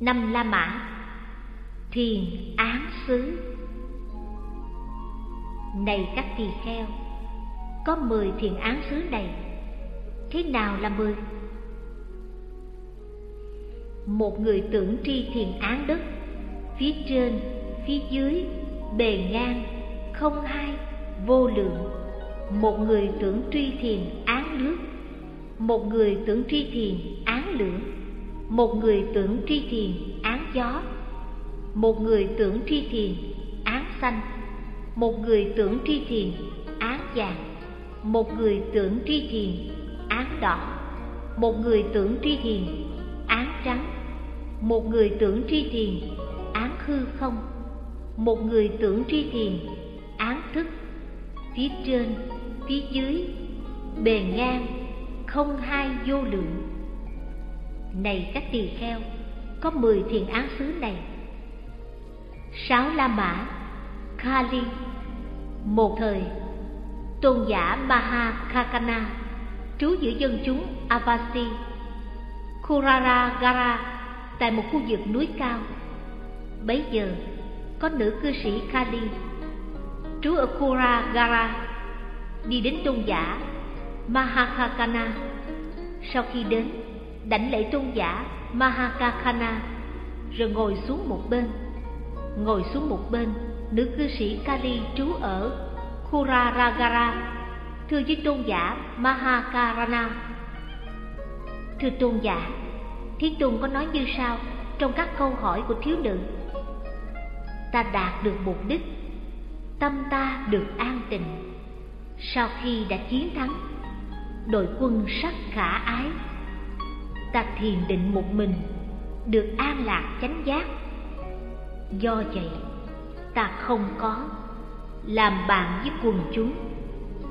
Năm La Mã. Thiền án xứ. Này các tỳ kheo Có mười thiền án xứ này Thế nào là mười? Một người tưởng tri thiền án đất Phía trên, phía dưới, bề ngang, không hai, vô lượng. Một người tưởng tri thiền án nước Một người tưởng tri thiền án lửa một người tưởng tri thiền án gió. Một người tưởng tri thiền án xanh. Một người tưởng tri thiền án vàng. Một người tưởng tri thiền án đỏ. Một người tưởng tri thiền án trắng. Một người tưởng tri thiền án hư không. Một người tưởng tri thiền án thức. Phía trên, phía dưới, bề ngang, không hai vô lượng. Này các tỳ kheo, có mười thiền án xứ này Sáu La Mã, Kali Một thời, tôn giả Mahakakana trú giữa dân chúng Avasi, Kuraragara tại một khu vực núi cao. Bấy giờ, có nữ cư sĩ Kali trú ở Kuragara đi đến tôn giả Mahakakana. Sau khi đến, đảnh lễ tôn giả Mahakakana rồi ngồi xuống một bên. Ngồi xuống một bên, nữ cư sĩ Kali trú ở Kuraragara thưa với tôn giả Mahakarana. Thưa tôn giả, Thiên Tôn có nói như sau trong các câu hỏi của thiếu nữ. Ta đạt được mục đích, tâm ta được an tịnh. Sau khi đã chiến thắng, đội quân sắc khả ái, ta thiền định một mình, được an lạc chánh giác. Do vậy, ta không có làm bạn với quần chúng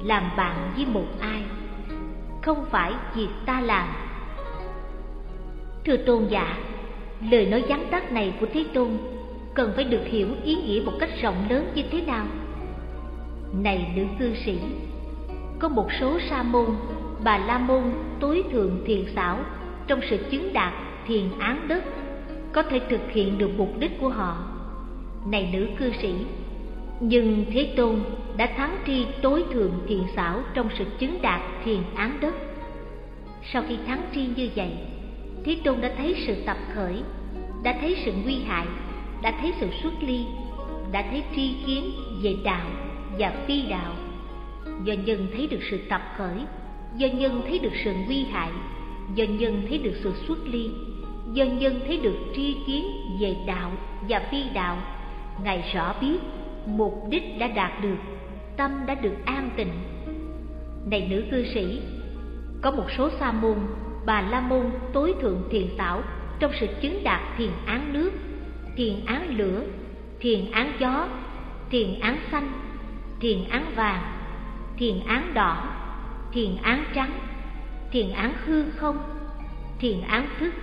làm bạn với một ai. Không phải việc ta làm. Thưa tôn giả lời nói vắn tắt này của thế tôn cần phải được hiểu ý nghĩa một cách rộng lớn như thế nào? Này nữ cư sĩ có một số sa môn bà la môn tối thượng thiền xảo trong sự chứng đạt thiền án đất có thể thực hiện được mục đích của họ. Này nữ cư sĩ, nhưng thế tôn đã thắng tri tối thượng thiền xảo trong sự chứng đạt thiền án đất sau khi thắng tri như vậy, thế tôn đã thấy sự tập khởi, đã thấy sự nguy hại, đã thấy sự xuất ly, đã thấy tri kiến về đạo và phi đạo. Do nhân thấy được sự tập khởi, do nhân thấy được sự nguy hại dần dần thấy được sự xuất ly. Dần dần thấy được tri kiến về đạo và phi đạo. Ngài rõ biết, mục đích đã đạt được, tâm đã được an tịnh. Này nữ cư sĩ, có một số sa môn, bà la môn tối thượng thiền tảo trong sự chứng đạt thiền án nước, thiền án lửa, thiền án gió, thiền án xanh, thiền án vàng, thiền án đỏ, thiền án trắng thiền án hư không? Thiền án thức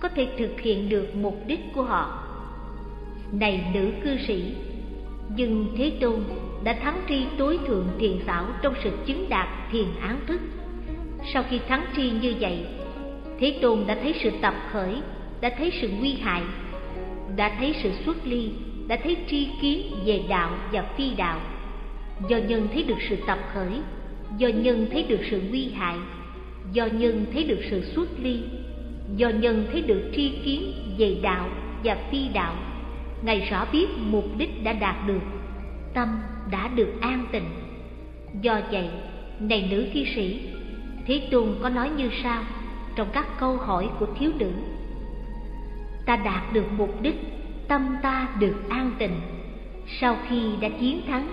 có thể thực hiện được mục đích của họ. Này nữ cư sĩ, nhưng thế tôn đã thắng tri tối thượng thiền xảo trong sự chứng đạt thiền án thức. Sau khi thắng tri như vậy, thế tôn đã thấy sự tập khởi, đã thấy sự nguy hại, đã thấy sự xuất ly, đã thấy tri kiến về đạo và phi đạo. Do nhân thấy được sự tập khởi, do nhân thấy được sự nguy hại do nhân thấy được sự xuất ly, do nhân thấy được tri kiến về đạo và phi đạo, ngài rõ biết mục đích đã đạt được, tâm đã được an tịnh. Do vậy, này nữ thi sĩ, thế tôn có nói như sau trong các câu hỏi của thiếu nữ. Ta đạt được mục đích, tâm ta được an tịnh. Sau khi đã chiến thắng,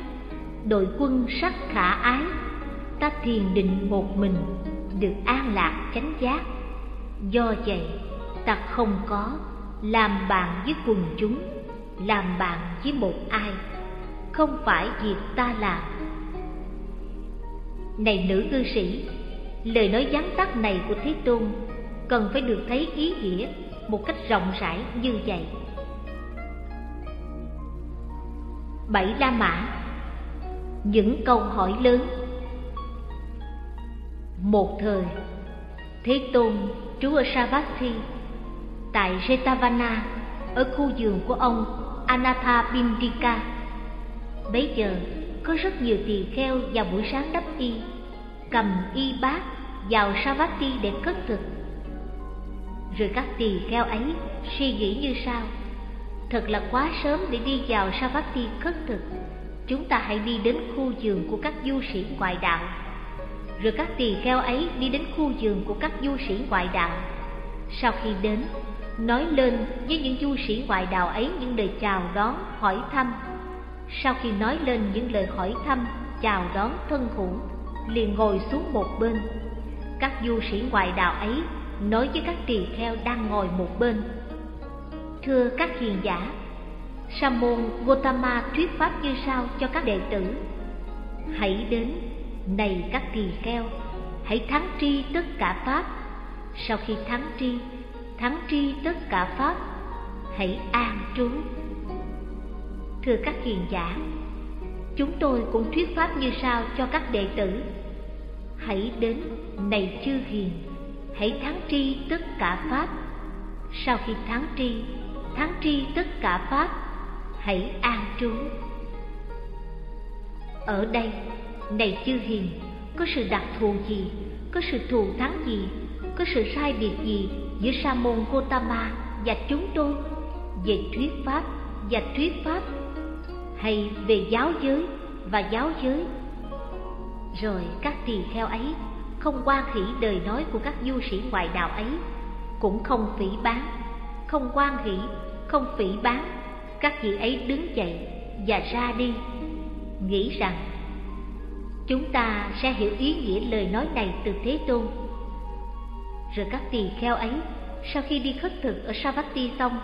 đội quân sắc khả ái, ta thiền định một mình được an lạc chánh giác. Do vậy, ta không có làm bạn với quần chúng, làm bạn với một ai. Không phải việc ta làm. Này nữ cư sĩ, lời nói vắn tắt này của thế tôn cần phải được thấy ý nghĩa một cách rộng rãi như vậy. Bảy la mã. Những câu hỏi lớn một thời thế tôn trú ở savasi tại Jetavana ở khu vườn của ông Anathapindika. Bấy giờ có rất nhiều tỳ kheo vào buổi sáng đắp y, cầm y bát vào Savati để cất thực. Rồi các tỳ kheo ấy suy nghĩ như sau: Thật là quá sớm để đi vào Savati cất thực. Chúng ta hãy đi đến khu vườn của các du sĩ ngoại đạo. Rồi các tỳ kheo ấy đi đến khu giường của các du sĩ ngoại đạo. Sau khi đến, nói lên với những du sĩ ngoại đạo ấy những lời chào đón, hỏi thăm. Sau khi nói lên những lời hỏi thăm, chào đón thân hữu, liền ngồi xuống một bên. Các du sĩ ngoại đạo ấy nói với các tỳ kheo đang ngồi một bên. Thưa các hiền giả, Sa môn Gotama thuyết pháp như sau cho các đệ tử: Hãy đến, này các tỳ kheo, hãy thắng tri tất cả pháp. Sau khi thắng tri, thắng tri tất cả pháp hãy an trú. Thưa các hiền giả chúng tôi cũng thuyết pháp như sau cho các đệ tử. Hãy đến này chư hiền hãy thắng tri tất cả pháp. Sau khi thắng tri thắng tri tất cả pháp hãy an trú. Ở đây này chư hiền, có sự đặc thù gì? Có sự thù thắng gì? Có sự sai biệt gì giữa sa môn Gotama và chúng tôi? Về thuyết pháp và thuyết pháp, hay về giáo giới và giáo giới? Rồi các tỳ kheo ấy không quan hỷ đời nói của các du sĩ ngoại đạo ấy, cũng không phỉ bán, không quan hỷ không phỉ bán. Các vị ấy đứng dậy và ra đi, nghĩ rằng chúng ta sẽ hiểu ý nghĩa lời nói này từ thế tôn rồi các tỳ kheo ấy sau khi đi khất thực ở Savatthi xong,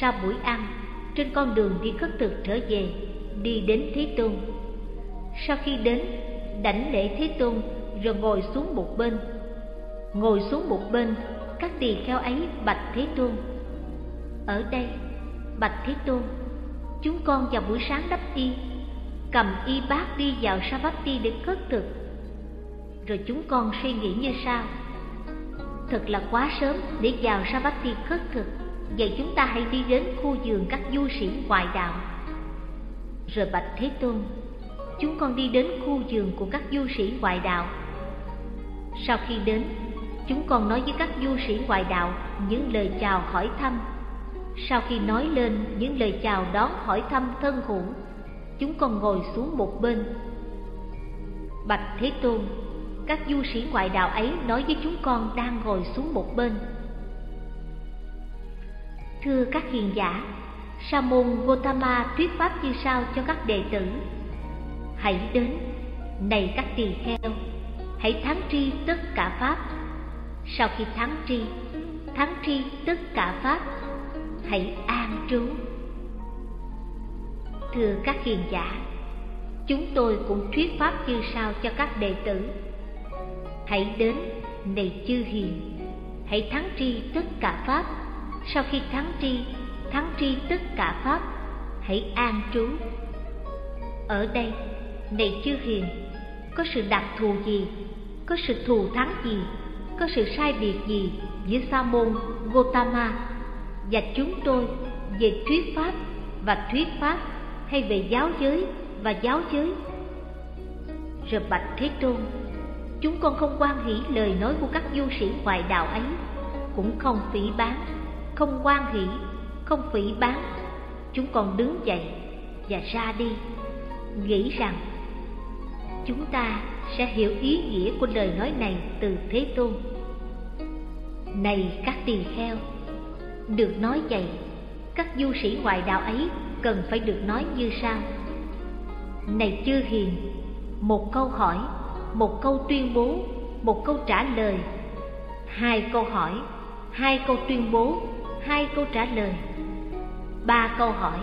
sau buổi ăn, trên con đường đi khất thực trở về, đi đến Thế Tôn. Sau khi đến, đảnh lễ Thế Tôn rồi ngồi xuống một bên. Ngồi xuống một bên, các tỳ kheo ấy bạch Thế Tôn. Ở đây, bạch Thế Tôn, chúng con vào buổi sáng đắp y, cầm y bát đi vào Savatthi để cất thực. Rồi chúng con suy nghĩ như sau: Thật là quá sớm để vào Savatthi cất thực. Vậy chúng ta hãy đi đến khu vườn các du sĩ ngoại đạo. Rồi bạch Thế Tôn, Chúng con đi đến khu vườn của các du sĩ ngoại đạo. Sau khi đến, Chúng con nói với các du sĩ ngoại đạo Những lời chào hỏi thăm. Sau khi nói lên những lời chào đón hỏi thăm thân hữu Chúng con ngồi xuống một bên. Bạch Thế Tôn, các du sĩ ngoại đạo ấy nói với chúng con đang ngồi xuống một bên. Thưa các hiền giả, sa môn gotama thuyết pháp như sau cho các đệ tử. Hãy đến, này các tỳ kheo, hãy thắng tri tất cả pháp. Sau khi thắng tri thắng tri tất cả pháp, hãy an trú thưa các hiền giả. Chúng tôi cũng thuyết pháp như sau cho các đệ tử. Hãy đến, này chư hiền, hãy thắng tri tất cả Pháp. Sau khi thắng tri, thắng tri tất cả Pháp, hãy an trú. Ở đây, này chư hiền, có sự đặc thù gì, có sự thù thắng gì, có sự sai biệt gì giữa Sa môn Gotama? Và chúng tôi về thuyết pháp và thuyết pháp hay về giáo giới và giáo giới? Rồi bạch Thế Tôn, Chúng con không quan hỷ lời nói của các du sĩ ngoại đạo ấy, Cũng không phỉ bán Không quan hỷ, Không phỉ bán Chúng con đứng dậy Và ra đi, Nghĩ rằng Chúng ta sẽ hiểu ý nghĩa của lời nói này từ Thế Tôn Này các tỳ kheo, Được nói vậy Các du sĩ ngoại đạo ấy Cần phải được nói như sau. Này chư hiền, Một câu hỏi, một câu tuyên bố, một câu trả lời. Hai câu hỏi, hai câu tuyên bố, hai câu trả lời. Ba câu hỏi,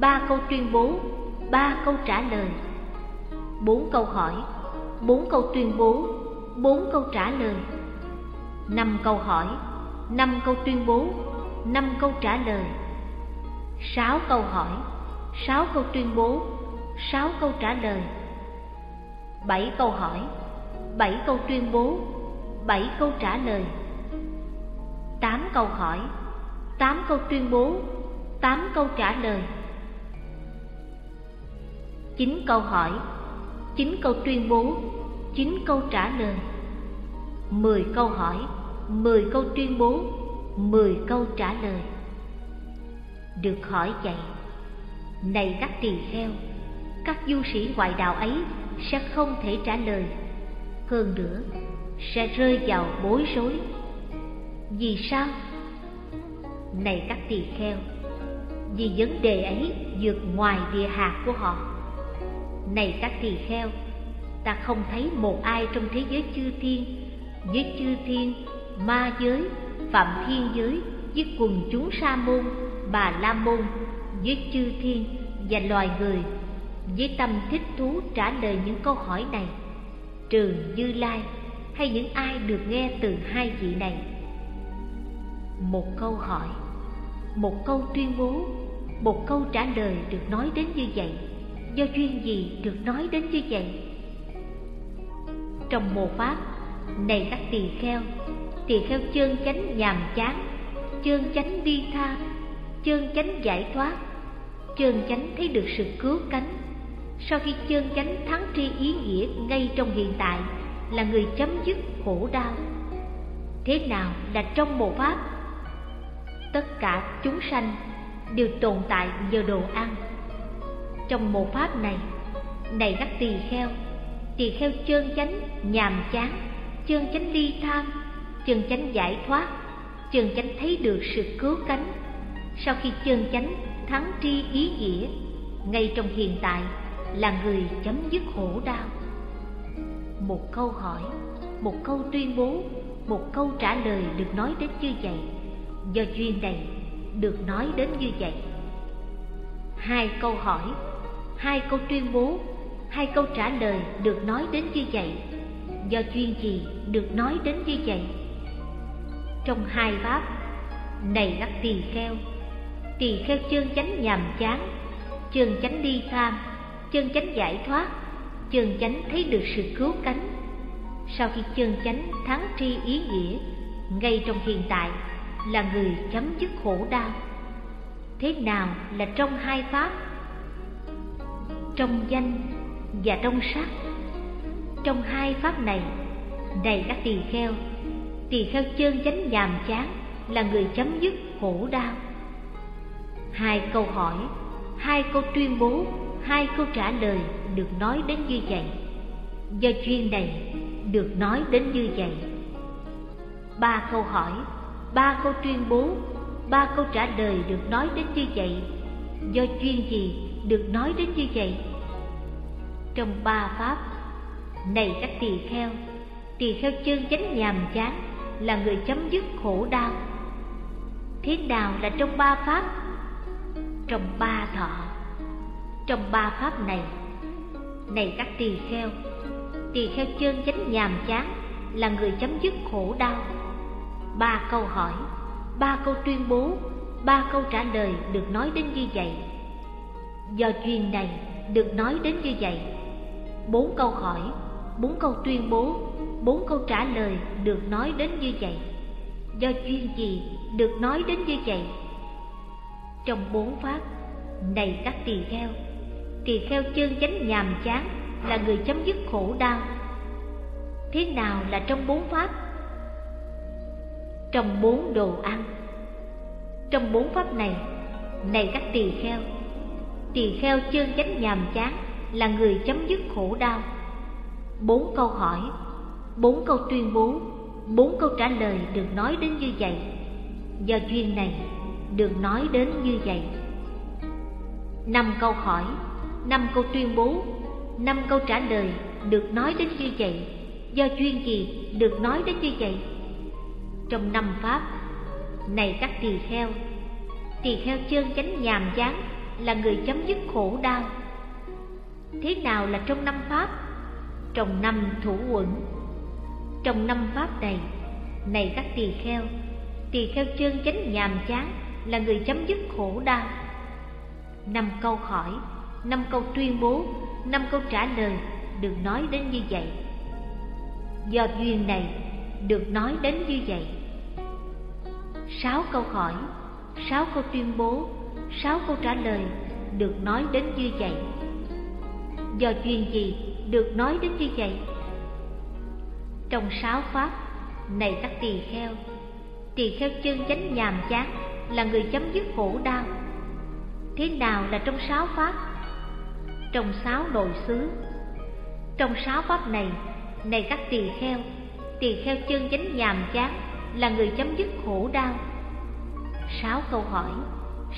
ba câu tuyên bố, ba câu trả lời. Bốn câu hỏi, bốn câu tuyên bố, bốn câu trả lời. Năm câu hỏi, năm câu tuyên bố, năm câu trả lời sáu câu hỏi sáu câu tuyên bố sáu câu trả lời bảy câu hỏi, bảy câu tuyên bố, bảy câu trả lời. tám câu hỏi, tám câu tuyên bố, tám câu trả lời. chín câu hỏi, chín câu tuyên bố, chín câu trả lời. mười câu hỏi, mười câu tuyên bố, mười câu trả lời. Được hỏi vậy, này các tỳ kheo, các du sĩ ngoại đạo ấy sẽ không thể trả lời. Hơn nữa, sẽ rơi vào bối rối. Vì sao? Này các tỳ kheo, vì vấn đề ấy vượt ngoài địa hạt của họ. Này các tỳ kheo, ta không thấy một ai trong thế giới chư thiên, với chư thiên, ma giới, phạm thiên giới, với quần chúng sa môn, bà la môn, với chư thiên và loài người, với tâm thích thú trả lời những câu hỏi này, trừ Như Lai hay những ai được nghe từ hai vị này. Một câu hỏi, một câu tuyên bố, một câu trả lời được nói đến như vậy, do duyên gì được nói đến như vậy? Trong mô pháp, này các tỳ kheo, tỳ kheo chơn chánh nhàm chán, chơn chánh đi tha, chơn chánh giải thoát, chơn chánh thấy được sự cứu cánh. Sau khi chơn chánh thắng tri ý nghĩa ngay trong hiện tại là người chấm dứt khổ đau. Thế nào là trong một pháp? Tất cả chúng sanh đều tồn tại nhờ đồ ăn. Trong một pháp này, này các tỳ kheo, tỳ kheo chơn chánh nhàm chán, chơn chánh ly tham, chơn chánh giải thoát, chơn chánh thấy được sự cứu cánh. Sau khi chân chánh thắng tri ý nghĩa, ngay trong hiện tại là người chấm dứt khổ đau. Một câu hỏi một câu tuyên bố một câu trả lời được nói đến như vậy. Do duyên này được nói đến như vậy. Hai câu hỏi hai câu tuyên bố hai câu trả lời được nói đến như vậy. Do duyên gì được nói đến như vậy? Trong hai pháp này các tỳ kheo tỳ kheo chương chánh nhàm chán, chương chánh đi tham, chương chánh giải thoát, chương chánh thấy được sự cứu cánh. Sau khi chương chánh thắng tri ý nghĩa, ngay trong hiện tại là người chấm dứt khổ đau. Thế nào là trong hai pháp? Trong danh và trong sắc. Trong hai pháp này này các tỳ kheo tỳ kheo chân chánh nhàm chán là người chấm dứt khổ đau hai câu hỏi, hai câu tuyên bố, hai câu trả lời được nói đến như vậy. Do chuyên này được nói đến như vậy. Ba câu hỏi, ba câu tuyên bố, ba câu trả lời được nói đến như vậy. Do chuyên gì được nói đến như vậy? Trong ba pháp này các tỳ kheo tỳ kheo chân chánh nhàm chán là người chấm dứt khổ đau. Thế nào là trong ba pháp? Trong ba thọ. Trong ba pháp này này các tỳ kheo tỳ kheo chân chánh nhàm chán là người chấm dứt khổ đau. Ba câu hỏi, ba câu tuyên bố, ba câu trả lời được nói đến như vậy. Do duyên này được nói đến như vậy, bốn câu hỏi, bốn câu tuyên bố, bốn câu trả lời được nói đến như vậy. Do duyên gì được nói đến như vậy? Trong bốn pháp. Này các tỳ kheo tỳ kheo chân chánh nhàm chán là người chấm dứt khổ đau. Thế nào là trong bốn pháp? Trong bốn đồ ăn. Trong bốn pháp này này các tỳ kheo tỳ kheo chân chánh nhàm chán là người chấm dứt khổ đau. Bốn câu hỏi, bốn câu tuyên bố, bốn câu trả lời được nói đến như vậy. Do duyên này được nói đến như vậy. Năm câu hỏi, năm câu tuyên bố, năm câu trả lời được nói đến như vậy. Do chuyên gì được nói đến như vậy? Trong năm pháp, này các tỳ kheo tỳ kheo chân chánh nhàm chán là người chấm dứt khổ đau. Thế nào là trong năm pháp? Trong năm thủ quẩn trong năm pháp này này các tỳ kheo tỳ kheo chân chánh nhàm chán là người chấm dứt khổ đau. Năm câu hỏi năm câu tuyên bố năm câu trả lời được nói đến như vậy. Do duyên này được nói đến như vậy. Sáu câu hỏi sáu câu tuyên bố, sáu câu trả lời được nói đến như vậy. Do duyên gì được nói đến như vậy? Trong sáu pháp, này các tỳ kheo, tỳ kheo chân chánh nhàm chán là người chấm dứt khổ đau. Thế nào là trong sáu pháp? Trong sáu nội xứ. Trong sáu pháp này, này các tỳ kheo, tỳ kheo chân chánh nhàm chán là người chấm dứt khổ đau. Sáu câu hỏi,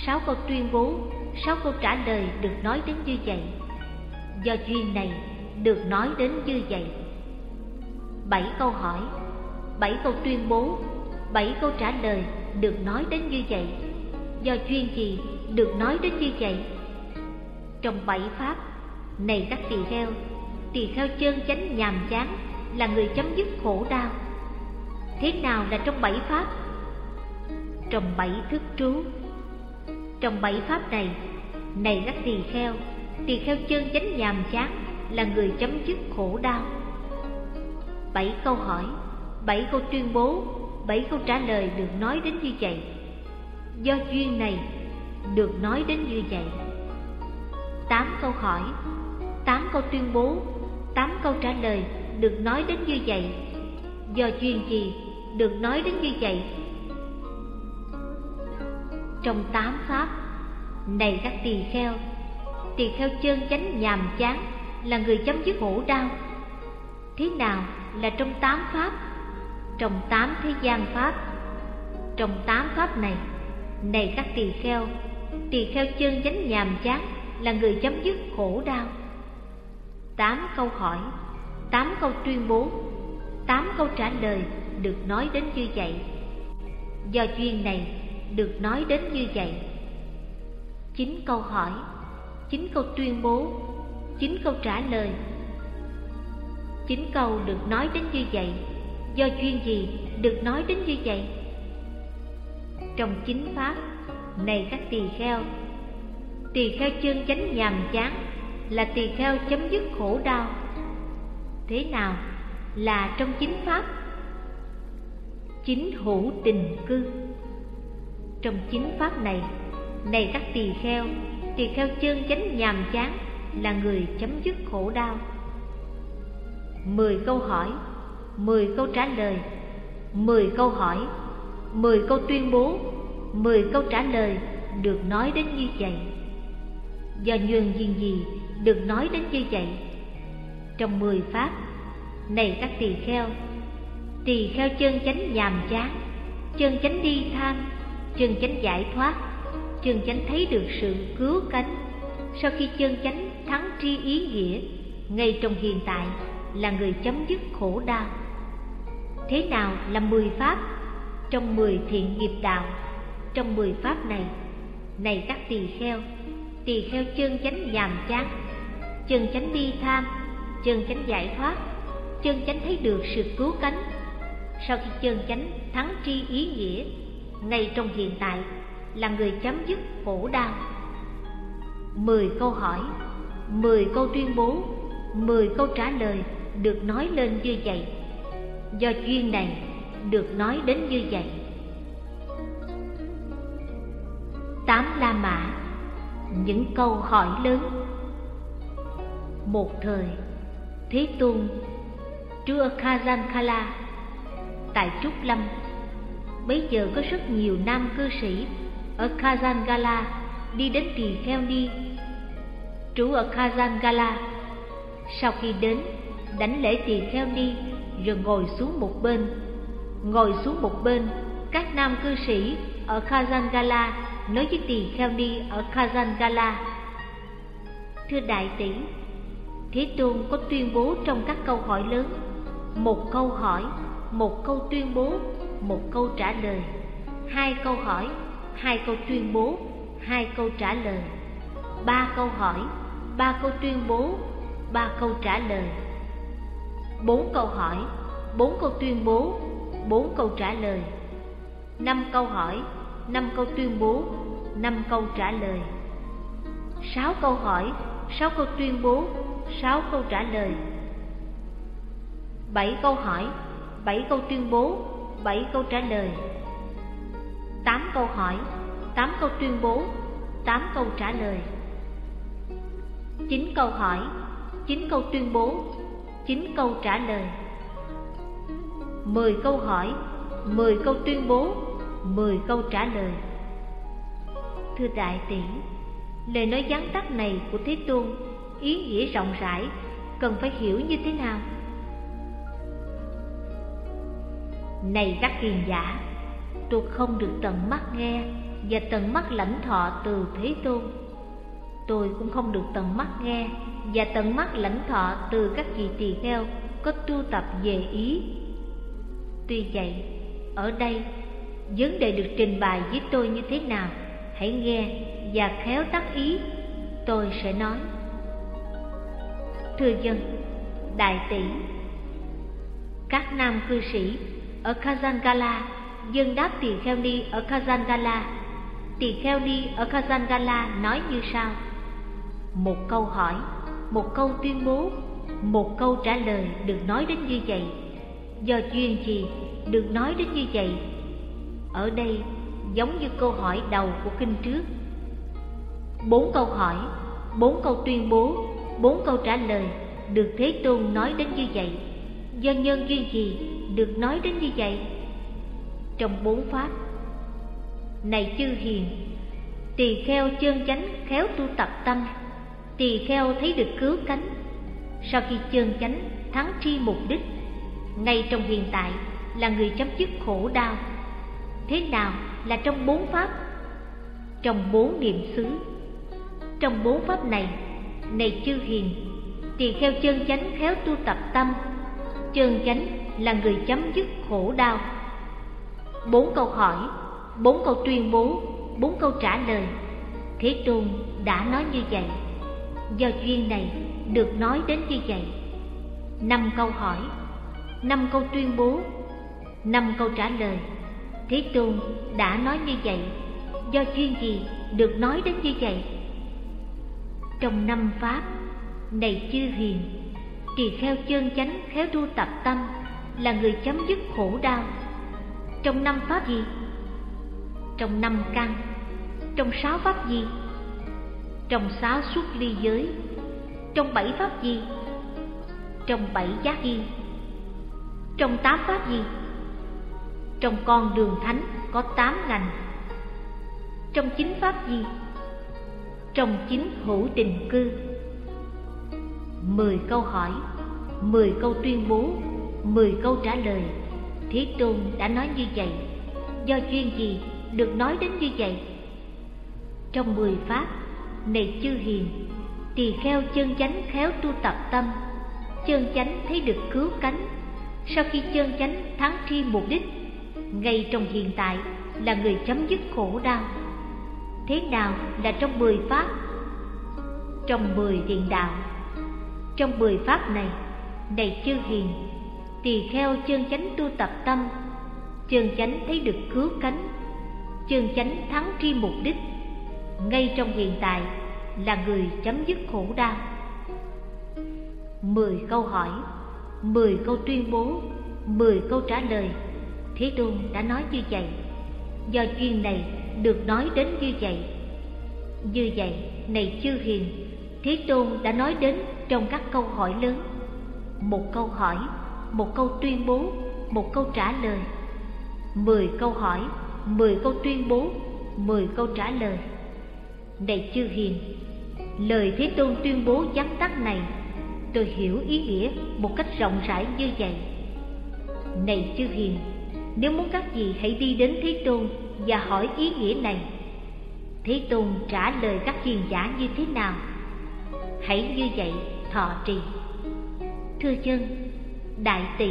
sáu câu tuyên bố, sáu câu trả lời được nói đến như vậy. Do duyên này được nói đến như vậy. Bảy câu hỏi, bảy câu tuyên bố, bảy câu trả lời được nói đến như vậy. Do duyên gì được nói đến như vậy? Trong bảy pháp, này các tỳ kheo, tỳ kheo chân chánh nhàm chán là người chấm dứt khổ đau. Thế nào là trong bảy pháp? Trong bảy thức trú. Trong bảy pháp này, này các tỳ kheo, tỳ kheo chân chánh nhàm chán là người chấm dứt khổ đau. Bảy câu hỏi, bảy câu tuyên bố, bảy câu trả lời được nói đến như vậy. Do duyên này được nói đến như vậy. Tám câu hỏi, tám câu tuyên bố, tám câu trả lời được nói đến như vậy. Do duyên gì được nói đến như vậy? Trong tám pháp, này các tỳ kheo, tỳ kheo chân chánh nhàm chán là người chấm dứt khổ đau. Thế nào là trong tám pháp? Trong tám thế gian pháp. Trong tám pháp này, này các tỳ kheo, tỳ kheo chân chánh nhàm chán là người chấm dứt khổ đau. Tám câu hỏi, tám câu tuyên bố, tám câu trả lời được nói đến như vậy. Do duyên này được nói đến như vậy. Chín câu hỏi, chín câu tuyên bố, chín câu trả lời. Chín câu được nói đến như vậy, do chuyên gì được nói đến như vậy? Trong chính pháp, này các tỳ kheo, tỳ kheo chân chánh nhàm chán là tỳ kheo chấm dứt khổ đau. Thế nào là trong chính pháp? Chính hữu tình cư. Trong chính pháp này, này các tỳ kheo, tỳ kheo chân chánh nhàm chán là người chấm dứt khổ đau. Mười câu hỏi, mười câu trả lời, mười câu hỏi, mười câu tuyên bố, mười câu trả lời được nói đến như vậy. Do nhường duyên gì được nói đến như vậy? Trong mười pháp, này các tỳ kheo, tỳ kheo chân chánh nhàm chán, chân chánh đi tham, chân chánh giải thoát, chân chánh thấy được sự cứu cánh. Sau khi chân chánh thắng tri ý nghĩa, ngay trong hiện tại là người chấm dứt khổ đau. Thế nào là mười pháp? Trong mười thiện nghiệp đạo, trong mười pháp này, này các tỳ kheo, tỳ kheo chân chánh nhàm chán, chân chánh đi tham, chân chánh giải thoát, chân chánh thấy được sự cứu cánh. Sau khi chân chánh thắng tri ý nghĩa, ngay trong hiện tại là người chấm dứt khổ đau. Mười câu hỏi, mười câu tuyên bố, mười câu trả lời được nói lên như vậy. Do duyên này được nói đến như vậy. Tám La Mã Những câu hỏi lớn. Một thời, Thế Tôn Trưa Khazankala Tại Trúc Lâm. Bấy giờ có rất nhiều nam cư sĩ Ở Kazangala Đi đến Tỳ Kheo Ni. Trú ở Kazangala Sau khi đến Đánh lễ Tỳ Kheo Ni rồi ngồi xuống một bên. Ngồi xuống một bên Các nam cư sĩ ở Khazangala Nói với Tỳ Kheo Ni ở Khazangala. Thưa Đại tỷ Thế Tôn có tuyên bố trong các câu hỏi lớn Một câu hỏi, một câu tuyên bố một câu trả lời. Hai câu hỏi hai câu tuyên bố hai câu trả lời. Ba câu hỏi ba câu tuyên bố ba câu trả lời bốn câu hỏi bốn câu tuyên bố bốn câu trả lời. Năm câu hỏi năm câu tuyên bố năm câu trả lời. Sáu câu hỏi sáu câu tuyên bố sáu câu trả lời. Bảy câu hỏi bảy câu tuyên bố bảy câu trả lời. Tám câu hỏi tám câu tuyên bố, tám câu trả lời. Chín câu hỏi, chín câu tuyên bố, chín câu trả lời. Mười câu hỏi, mười câu tuyên bố, mười câu trả lời. Thưa đại tỷ, lời nói vắn tắt này của Thế Tôn ý nghĩa rộng rãi, cần phải hiểu như thế nào? Này các hiền giả, tôi không được tận mắt nghe và tận mắt lãnh thọ từ Thế Tôn. Tôi cũng không được tận mắt nghe và tận mắt lãnh thọ từ các vị tỳ kheo có tu tập về ý. Tuy vậy, ở đây vấn đề được trình bày với tôi như thế nào? Hãy nghe và khéo tác ý, tôi sẽ nói. Thưa dân, đại tỷ, các nam cư sĩ ở Kazangala, dân đáp tỳ kheo ni ở Kazangala. Tỳ kheo ni ở Kazangala nói như sau: một câu hỏi, một câu tuyên bố, một câu trả lời được nói đến như vậy. Do duyên gì được nói đến như vậy? Ở đây giống như câu hỏi đầu của kinh trước. Bốn câu hỏi, bốn câu tuyên bố, bốn câu trả lời được Thế Tôn nói đến như vậy. Do nhân duyên gì được nói đến như vậy? Trong bốn pháp, này chư hiền, tỳ kheo chân chánh khéo tu tập tâm, tỳ kheo thấy được cứu cánh. Sau khi chân chánh thắng tri mục đích, ngay trong hiện tại là người chấm dứt khổ đau. Thế nào là trong bốn pháp? Trong bốn niệm xứ. Trong bốn pháp này, này chư hiền, tỳ kheo chân chánh khéo tu tập tâm, chân chánh là người chấm dứt khổ đau. Bốn câu hỏi, bốn câu tuyên bố, bốn câu trả lời, Thế Tôn đã nói như vậy. Do duyên này được nói đến như vậy. Năm câu hỏi, năm câu tuyên bố, năm câu trả lời, Thế Tôn đã nói như vậy. Do duyên gì được nói đến như vậy? Trong năm pháp, này chư hiền, tỳ kheo chân chánh khéo tu tập tâm là người chấm dứt khổ đau trong năm pháp gì trong năm căn trong sáu pháp gì trong sáu suốt ly giới. Trong bảy pháp gì trong bảy giác gì trong tám pháp gì trong con đường thánh có tám ngành. Trong chính pháp gì trong chính hữu tình cư. Mười câu hỏi, mười câu tuyên bố, mười câu trả lời. Thế Tôn đã nói như vậy. Do chuyên gì được nói đến như vậy? Trong mười pháp này chư hiền, Tỳ kheo chân chánh khéo tu tập tâm. Chân chánh thấy được cứu cánh. Sau khi chân chánh thắng thi mục đích, Ngay trong hiện tại là người chấm dứt khổ đau. Thế nào là trong mười pháp? Trong mười thiện đạo. Trong mười pháp này Này chư hiền, tỳ kheo chân chánh tu tập tâm. Chân chánh thấy được cứu cánh. Chân chánh thắng tri mục đích ngay trong hiện tại là người chấm dứt khổ đau mười câu hỏi mười câu tuyên bố mười câu trả lời thế tôn đã nói như vậy do chuyên này được nói đến như vậy như vậy này chư hiền thế tôn đã nói đến trong các câu hỏi lớn một câu hỏi một câu tuyên bố, một câu trả lời. Mười câu hỏi, mười câu tuyên bố, mười câu trả lời. Này chư hiền, lời Thế Tôn tuyên bố giám tắc này, tôi hiểu ý nghĩa một cách rộng rãi như vậy. Này chư hiền, nếu muốn các vị hãy đi đến Thế Tôn và hỏi ý nghĩa này. Thế Tôn trả lời các hiền giả như thế nào? Hãy như vậy thọ trì. Thưa chân, đại tỷ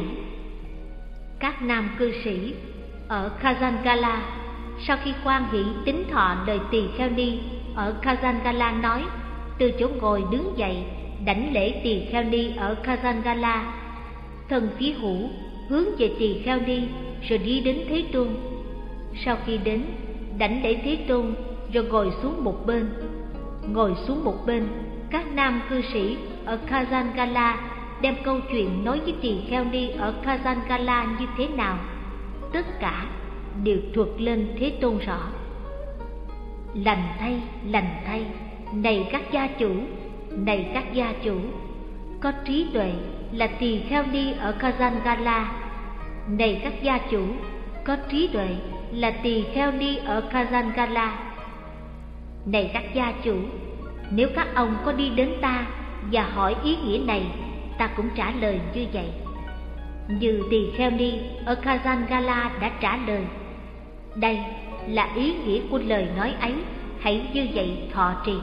các nam cư sĩ ở Khazangala sau khi quan hỷ tính thọ lời tỳ kheo ni ở Kazangala nói, từ chỗ ngồi đứng dậy, đảnh lễ tỳ kheo ni ở Kazangala. Thần phía hữu hướng về tỳ kheo ni, rồi đi đến thế tôn. Sau khi đến, đảnh lễ thế tôn, rồi ngồi xuống một bên. Ngồi xuống một bên, các nam cư sĩ ở Kazangala đem câu chuyện nói với tỳ kheo ni ở Kazangala như thế nào. Tất cả đều thuật lên thế tôn rõ lành thay lành thay. Này các gia chủ, này các gia chủ. Có trí tuệ là tỳ kheo ni ở kazangala. Này các gia chủ, có trí tuệ là tỳ kheo ni ở kazangala. Này các gia chủ, nếu các ông có đi đến ta và hỏi ý nghĩa này, ta cũng trả lời như vậy. Như tỳ kheo ni ở kazangala đã trả lời. Đây là ý nghĩa của lời nói ấy. Hãy như vậy thọ trì.